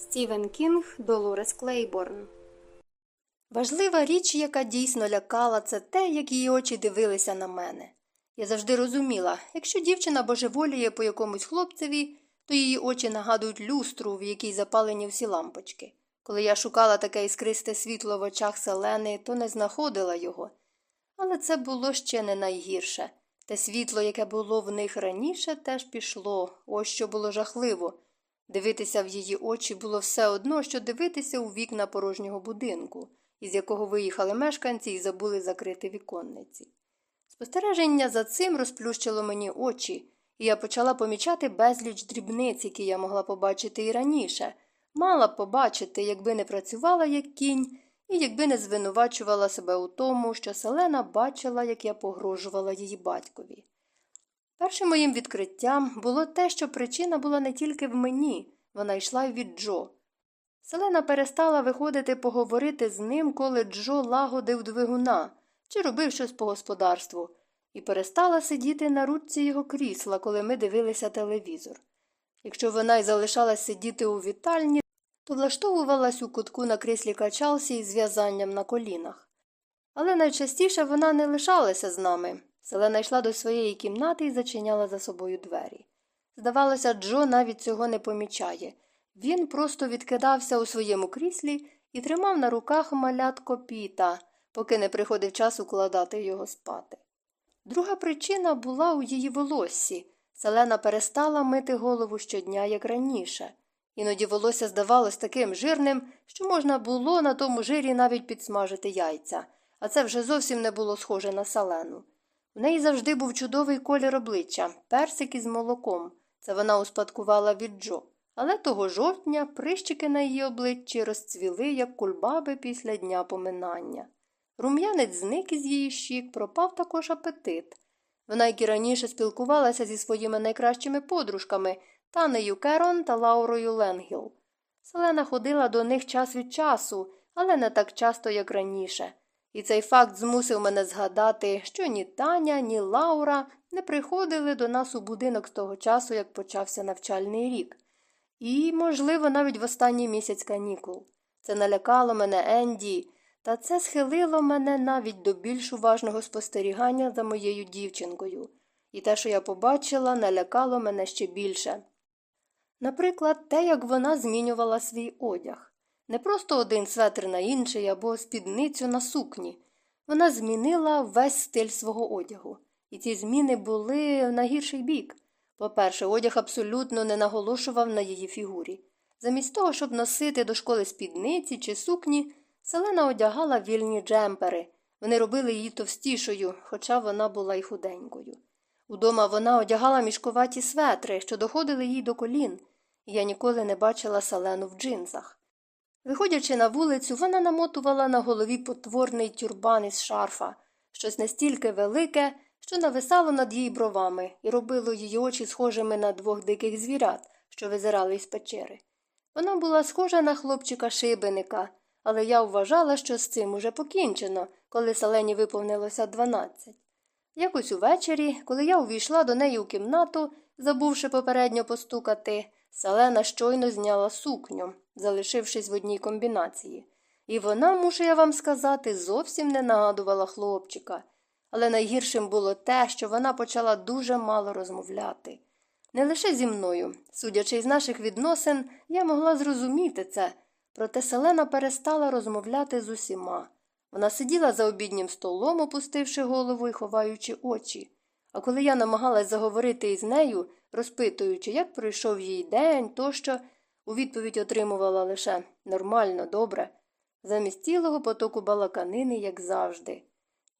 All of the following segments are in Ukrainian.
Стівен Кінг Долорес Клейборн. Важлива річ, яка дійсно лякала, це те, як її очі дивилися на мене. Я завжди розуміла, якщо дівчина божеволіє по якомусь хлопцеві, то її очі нагадують люстру, в якій запалені всі лампочки. Коли я шукала таке іскристе світло в очах селени, то не знаходила його. Але це було ще не найгірше. Те світло, яке було в них раніше, теж пішло, ось що було жахливо. Дивитися в її очі було все одно, що дивитися у вікна порожнього будинку, із якого виїхали мешканці і забули закрити віконниці. Спостереження за цим розплющило мені очі, і я почала помічати безліч дрібниць, які я могла побачити і раніше, мала б побачити, якби не працювала як кінь, і якби не звинувачувала себе у тому, що Селена бачила, як я погрожувала її батькові. Першим моїм відкриттям було те, що причина була не тільки в мені, вона йшла й від Джо. Селена перестала виходити поговорити з ним, коли Джо лагодив двигуна чи робив щось по господарству, і перестала сидіти на ручці його крісла, коли ми дивилися телевізор. Якщо вона й залишалась сидіти у вітальні, то влаштовувалась у кутку на кріслі качалці із зв'язанням на колінах. Але найчастіше вона не лишалася з нами. Селена йшла до своєї кімнати і зачиняла за собою двері. Здавалося, Джо навіть цього не помічає. Він просто відкидався у своєму кріслі і тримав на руках малятко піта, поки не приходив час укладати його спати. Друга причина була у її волоссі. Селена перестала мити голову щодня, як раніше. Іноді волосся здавалось таким жирним, що можна було на тому жирі навіть підсмажити яйця, а це вже зовсім не було схоже на селену. У неї завжди був чудовий колір обличчя, персик із молоком. Це вона успадкувала від Джо. Але того жовтня прищики на її обличчі розцвіли, як кульбаби після дня поминання. Рум'янець зник із її щік, пропав також апетит. Вона, як і раніше, спілкувалася зі своїми найкращими подружками Танею Керон та Лаурою Ленгіл. Селена ходила до них час від часу, але не так часто, як раніше. І цей факт змусив мене згадати, що ні Таня, ні Лаура не приходили до нас у будинок з того часу, як почався навчальний рік. І, можливо, навіть в останній місяць канікул. Це налякало мене Енді, та це схилило мене навіть до більш уважного спостерігання за моєю дівчинкою. І те, що я побачила, налякало мене ще більше. Наприклад, те, як вона змінювала свій одяг. Не просто один светр на інший або спідницю на сукні. Вона змінила весь стиль свого одягу. І ці зміни були на гірший бік. По-перше, одяг абсолютно не наголошував на її фігурі. Замість того, щоб носити до школи спідниці чи сукні, Селена одягала вільні джемпери. Вони робили її товстішою, хоча вона була й худенькою. Удома вона одягала мішкуваті светри, що доходили їй до колін, і я ніколи не бачила Селену в джинсах. Виходячи на вулицю, вона намотувала на голові потворний тюрбан із шарфа, щось настільки велике, що нависало над її бровами і робило її очі схожими на двох диких звірят, що визирали із печери. Вона була схожа на хлопчика шибеника, але я вважала, що з цим уже покінчено, коли Селені виповнилося дванадцять. Якось увечері, коли я увійшла до неї у кімнату, забувши попередньо постукати, Селена щойно зняла сукню, залишившись в одній комбінації. І вона, мушу я вам сказати, зовсім не нагадувала хлопчика. Але найгіршим було те, що вона почала дуже мало розмовляти. Не лише зі мною, судячи із наших відносин, я могла зрозуміти це, проте Селена перестала розмовляти з усіма. Вона сиділа за обіднім столом, опустивши голову і ховаючи очі. А коли я намагалась заговорити із нею, розпитуючи, як пройшов її день, тощо, у відповідь отримувала лише нормально, добре, замість цілого потоку балаканини, як завжди.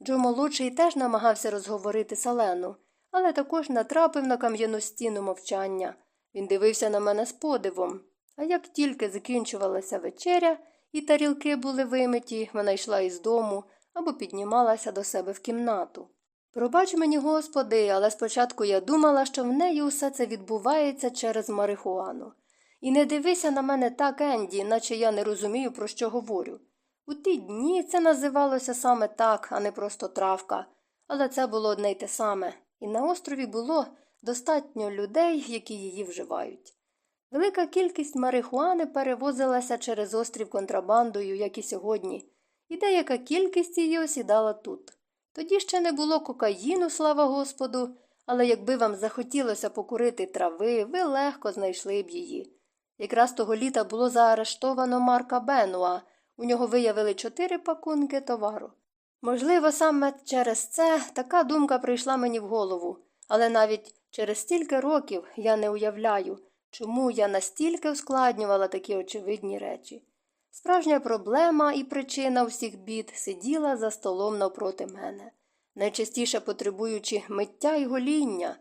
Джо молодший теж намагався розговорити Салену, але також натрапив на кам'яну стіну мовчання. Він дивився на мене з подивом. А як тільки закінчувалася вечеря, і тарілки були вимиті, вона йшла із дому або піднімалася до себе в кімнату. Пробач мені, господи, але спочатку я думала, що в неї усе це відбувається через марихуану. І не дивися на мене так, Енді, наче я не розумію, про що говорю. У ті дні це називалося саме так, а не просто травка, але це було одне й те саме, і на острові було достатньо людей, які її вживають. Велика кількість марихуани перевозилася через острів контрабандою, як і сьогодні, і деяка кількість її осідала тут. Тоді ще не було кокаїну, слава Господу, але якби вам захотілося покурити трави, ви легко знайшли б її. Якраз того літа було заарештовано Марка Бенуа, у нього виявили чотири пакунки товару. Можливо, саме через це така думка прийшла мені в голову, але навіть через стільки років я не уявляю, чому я настільки ускладнювала такі очевидні речі. Справжня проблема і причина всіх бід сиділа за столом навпроти мене, найчастіше потребуючи миття й гоління.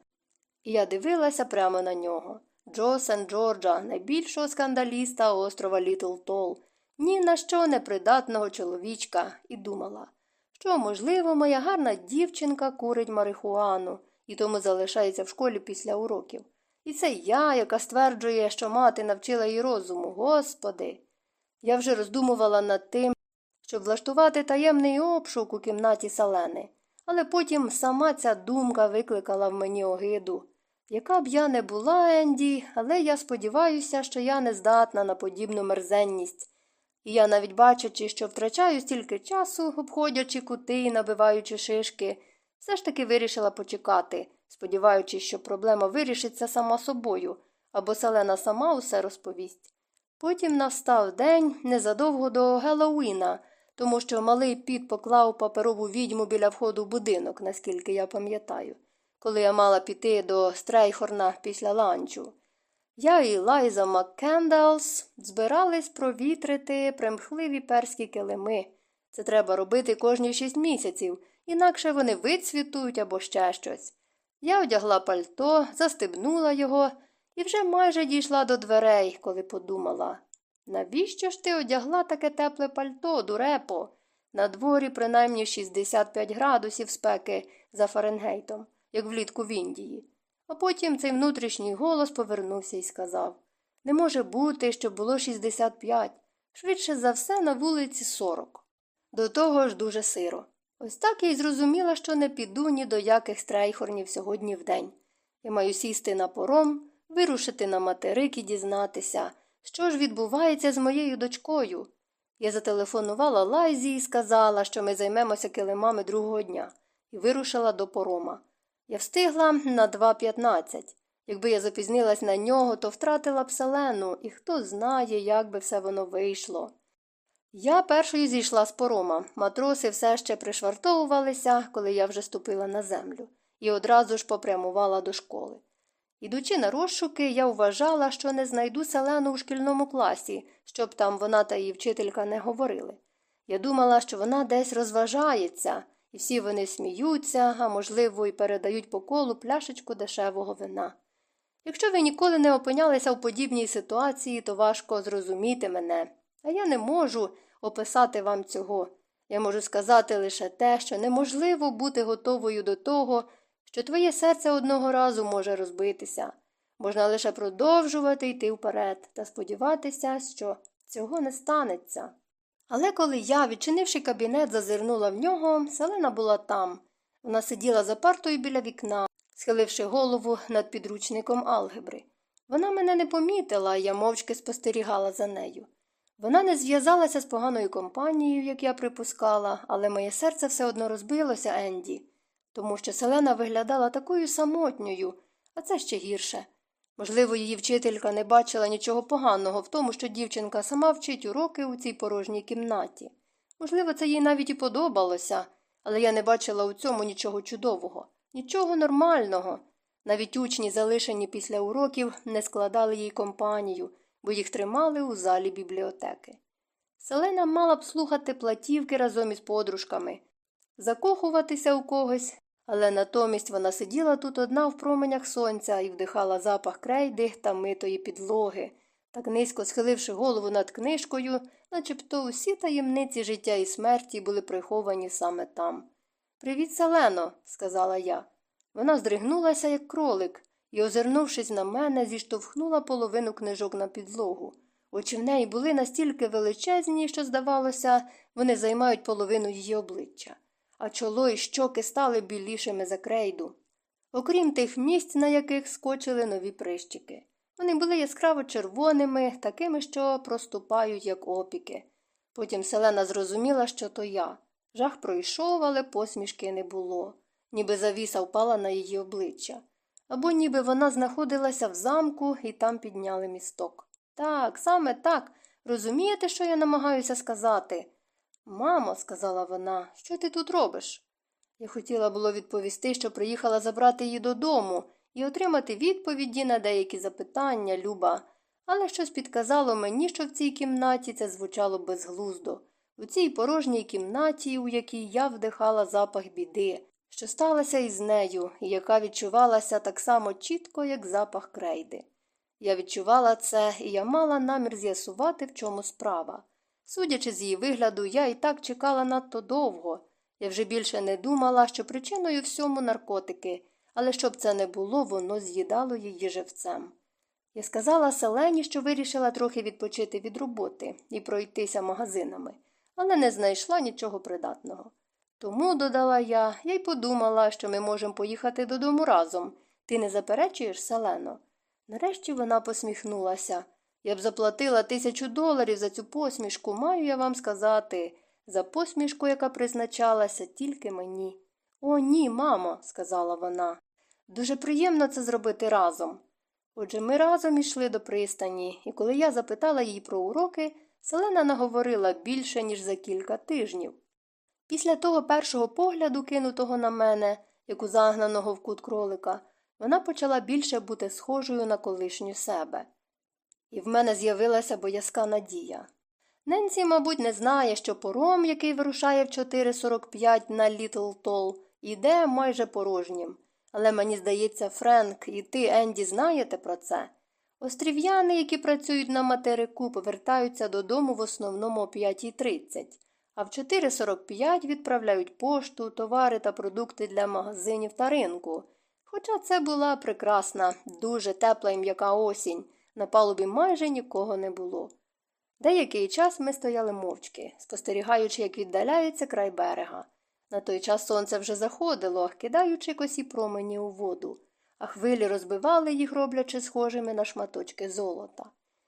І я дивилася прямо на нього. Джо Сен Джорджа, найбільшого скандаліста острова Літл Тол, ні на що непридатного чоловічка, і думала, що, можливо, моя гарна дівчинка курить марихуану і тому залишається в школі після уроків. І це я, яка стверджує, що мати навчила її розуму, господи. Я вже роздумувала над тим, щоб влаштувати таємний обшук у кімнаті Салени, але потім сама ця думка викликала в мені огиду. Яка б я не була, Енді, але я сподіваюся, що я не здатна на подібну мерзенність. І я, навіть бачачи, що втрачаю стільки часу, обходячи кути і набиваючи шишки, все ж таки вирішила почекати, сподіваючись, що проблема вирішиться сама собою, або Селена сама усе розповість. Потім настав день незадовго до Геловіна, тому що малий піт поклав паперову відьму біля входу в будинок, наскільки я пам'ятаю, коли я мала піти до Стрейхорна після ланчу. Я і Лайза Маккендалс збирались провітрити примхливі перські килими. Це треба робити кожні шість місяців, інакше вони вицвітують або ще щось. Я одягла пальто, застебнула його і вже майже дійшла до дверей, коли подумала. Навіщо ж ти одягла таке тепле пальто, дурепо? На дворі принаймні 65 градусів спеки за Фаренгейтом, як влітку в Індії. А потім цей внутрішній голос повернувся і сказав Не може бути, щоб було 65, швидше за все на вулиці 40. До того ж дуже сиро. Ось так я й зрозуміла, що не піду ні до яких стрейхорнів сьогодні вдень. Я маю сісти на пором, вирушити на материк і дізнатися, що ж відбувається з моєю дочкою. Я зателефонувала Лайзі і сказала, що ми займемося килимами другого дня, і вирушила до порома. Я встигла на 2.15. Якби я запізнилась на нього, то втратила б селену, і хто знає, як би все воно вийшло. Я першою зійшла з порома. Матроси все ще пришвартовувалися, коли я вже ступила на землю, і одразу ж попрямувала до школи. Ідучи на розшуки, я вважала, що не знайду селену у шкільному класі, щоб там вона та її вчителька не говорили. Я думала, що вона десь розважається, і всі вони сміються, а можливо, і передають по колу пляшечку дешевого вина. Якщо ви ніколи не опинялися в подібній ситуації, то важко зрозуміти мене, а я не можу описати вам цього. Я можу сказати лише те, що неможливо бути готовою до того, що твоє серце одного разу може розбитися. Можна лише продовжувати йти вперед та сподіватися, що цього не станеться. Але коли я, відчинивши кабінет, зазирнула в нього, селена була там. Вона сиділа за партою біля вікна, схиливши голову над підручником алгебри. Вона мене не помітила, я мовчки спостерігала за нею. Вона не зв'язалася з поганою компанією, як я припускала, але моє серце все одно розбилося Енді, тому що Селена виглядала такою самотньою, а це ще гірше. Можливо, її вчителька не бачила нічого поганого в тому, що дівчинка сама вчить уроки у цій порожній кімнаті. Можливо, це їй навіть і подобалося, але я не бачила у цьому нічого чудового, нічого нормального. Навіть учні, залишені після уроків, не складали їй компанію, бо їх тримали у залі бібліотеки. Селена мала б слухати платівки разом із подружками, закохуватися у когось, але натомість вона сиділа тут одна в променях сонця і вдихала запах крейди та митої підлоги, так низько схиливши голову над книжкою, начебто усі таємниці життя і смерті були приховані саме там. Привіт, Селено, сказала я. Вона здригнулася, як кролик, і, озирнувшись на мене, зіштовхнула половину книжок на підлогу. Очі в неї були настільки величезні, що, здавалося, вони займають половину її обличчя, а чоло і щоки стали білішими за крейду. Окрім тих місць, на яких скочили нові прищики. Вони були яскраво червоними, такими, що проступають, як опіки. Потім Селена зрозуміла, що то я. Жах пройшов, але посмішки не було, ніби завіса впала на її обличчя. Або ніби вона знаходилася в замку і там підняли місток. Так, саме так. Розумієте, що я намагаюся сказати? Мамо, сказала вона, що ти тут робиш? Я хотіла було відповісти, що приїхала забрати її додому і отримати відповіді на деякі запитання, Люба, але щось підказало мені, що в цій кімнаті це звучало безглуздо, у цій порожній кімнаті, у якій я вдихала запах біди, що сталося із нею, і яка відчувалася так само чітко, як запах крейди. Я відчувала це, і я мала намір з'ясувати, в чому справа. Судячи з її вигляду, я і так чекала надто довго. Я вже більше не думала, що причиною всьому наркотики, але щоб це не було, воно з'їдало її живцем. Я сказала Селені, що вирішила трохи відпочити від роботи і пройтися магазинами, але не знайшла нічого придатного. Тому, додала я, я й подумала, що ми можемо поїхати додому разом. Ти не заперечуєш, Селено? Нарешті вона посміхнулася. Я б заплатила тисячу доларів за цю посмішку, маю я вам сказати, за посмішку, яка призначалася тільки мені. О, ні, мамо, сказала вона. Дуже приємно це зробити разом. Отже, ми разом ішли до пристані, і коли я запитала її про уроки, Селена наговорила більше, ніж за кілька тижнів. Після того першого погляду, кинутого на мене, як у загнаного в кут кролика, вона почала більше бути схожою на колишню себе. І в мене з'явилася боязка надія. Ненсі, мабуть, не знає, що пором, який вирушає в 4.45 на Літл Тол, іде майже порожнім. Але мені здається, Френк і ти, Енді, знаєте про це. Острів'яни, які працюють на материку, повертаються додому в основному о 5.30, а в 4.45 відправляють пошту, товари та продукти для магазинів та ринку. Хоча це була прекрасна, дуже тепла і м'яка осінь, на палубі майже нікого не було. Деякий час ми стояли мовчки, спостерігаючи, як віддаляється край берега. На той час сонце вже заходило, кидаючи косі промені у воду, а хвилі розбивали їх, роблячи схожими на шматочки золота.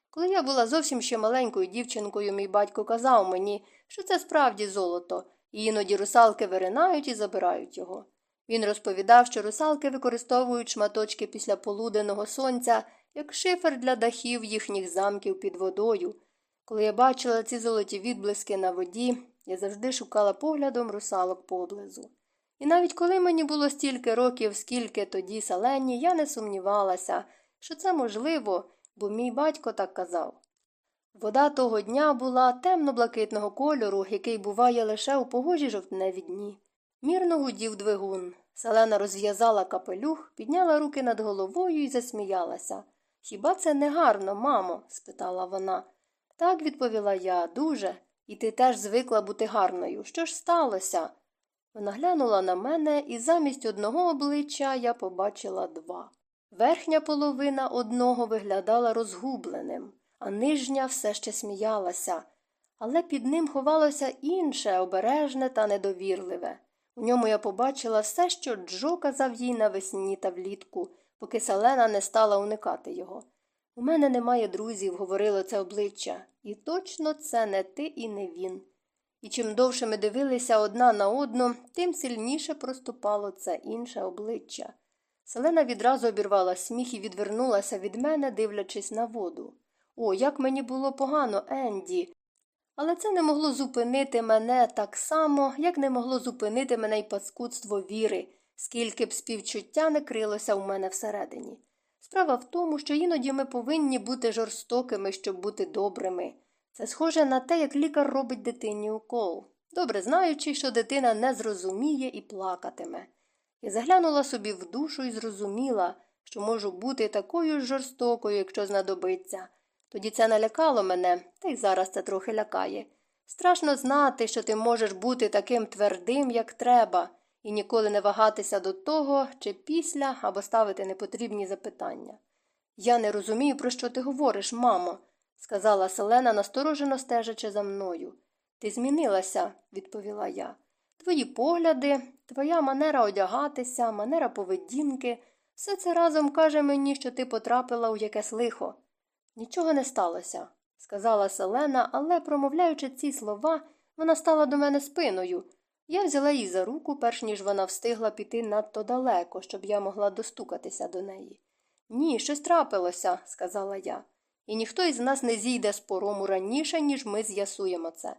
Коли я була зовсім ще маленькою дівчинкою, мій батько казав мені, що це справді золото, і іноді русалки виринають і забирають його. Він розповідав, що русалки використовують шматочки після полуденного сонця як шифер для дахів їхніх замків під водою. Коли я бачила ці золоті відблиски на воді, я завжди шукала поглядом русалок поблизу. І навіть коли мені було стільки років, скільки тоді салені, я не сумнівалася, що це можливо, бо мій батько так казав. Вода того дня була темно-блакитного кольору, який буває лише у погожі жовтневі дні. Мірно гудів двигун. Селена розв'язала капелюх, підняла руки над головою і засміялася. Хіба це не гарно, мамо? спитала вона. Так, відповіла я, дуже. І ти теж звикла бути гарною. Що ж сталося? Вона глянула на мене, і замість одного обличчя я побачила два. Верхня половина одного виглядала розгубленим, а нижня все ще сміялася. Але під ним ховалося інше, обережне та недовірливе. У ньому я побачила все, що Джо казав їй навесні та влітку, поки Селена не стала уникати його. У мене немає друзів, говорило це обличчя, і точно це не ти і не він. І чим довше ми дивилися одна на одну, тим сильніше проступало це інше обличчя. Селена відразу обірвала сміх і відвернулася від мене, дивлячись на воду. О, як мені було погано, Енді. Але це не могло зупинити мене так само, як не могло зупинити мене й паскудство віри, скільки б співчуття не крилося у мене всередині. Справа в тому, що іноді ми повинні бути жорстокими, щоб бути добрими. Це схоже на те, як лікар робить дитині укол, добре знаючи, що дитина не зрозуміє і плакатиме. Я заглянула собі в душу і зрозуміла, що можу бути такою ж жорстокою, якщо знадобиться. Тоді це налякало мене, та й зараз це трохи лякає. Страшно знати, що ти можеш бути таким твердим, як треба, і ніколи не вагатися до того чи після або ставити непотрібні запитання. Я не розумію, про що ти говориш, мамо, сказала Селена, насторожено стежачи за мною. Ти змінилася, відповіла я. Твої погляди, твоя манера одягатися, манера поведінки, Все це разом каже мені, що ти потрапила у якесь лихо. Нічого не сталося, сказала Селена, але, промовляючи ці слова, вона стала до мене спиною. Я взяла її за руку, перш ніж вона встигла піти надто далеко, щоб я могла достукатися до неї. Ні, щось трапилося, сказала я, і ніхто із нас не зійде з порому раніше, ніж ми з'ясуємо це.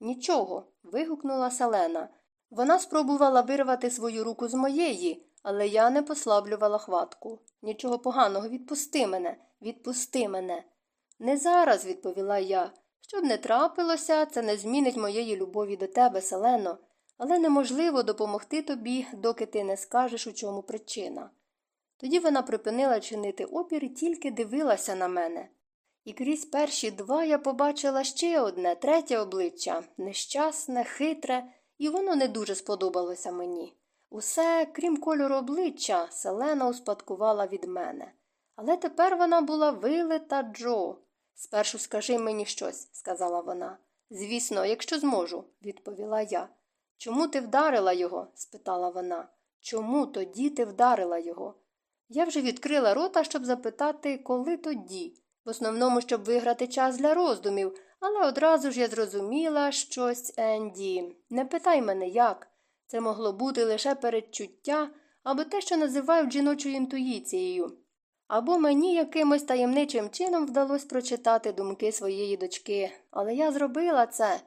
Нічого. вигукнула Селена. Вона спробувала вирвати свою руку з моєї, але я не послаблювала хватку. Нічого поганого, відпусти мене, відпусти мене. Не зараз, відповіла я. Щоб не трапилося, це не змінить моєї любові до тебе, Селено, але неможливо допомогти тобі, доки ти не скажеш, у чому причина. Тоді вона припинила чинити опір і тільки дивилася на мене. І крізь перші два я побачила ще одне, третє обличчя нещасне, хитре, і воно не дуже сподобалося мені. Усе, крім кольору обличчя, Селена успадкувала від мене. Але тепер вона була вилита Джо. Спершу скажи мені щось, сказала вона. Звісно, якщо зможу, відповіла я. Чому ти вдарила його? спитала вона. Чому тоді ти вдарила його? Я вже відкрила рота, щоб запитати, коли тоді, в основному, щоб виграти час для роздумів, але одразу ж я зрозуміла щось Енді. Не питай мене як. Це могло бути лише передчуття або те, що називають жіночою інтуїцією. Або мені якимось таємничим чином вдалося прочитати думки своєї дочки, але я зробила це.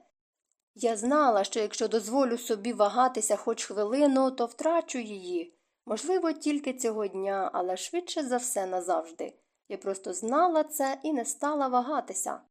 Я знала, що якщо дозволю собі вагатися хоч хвилину, то втрачу її. Можливо, тільки цього дня, але швидше за все назавжди. Я просто знала це і не стала вагатися.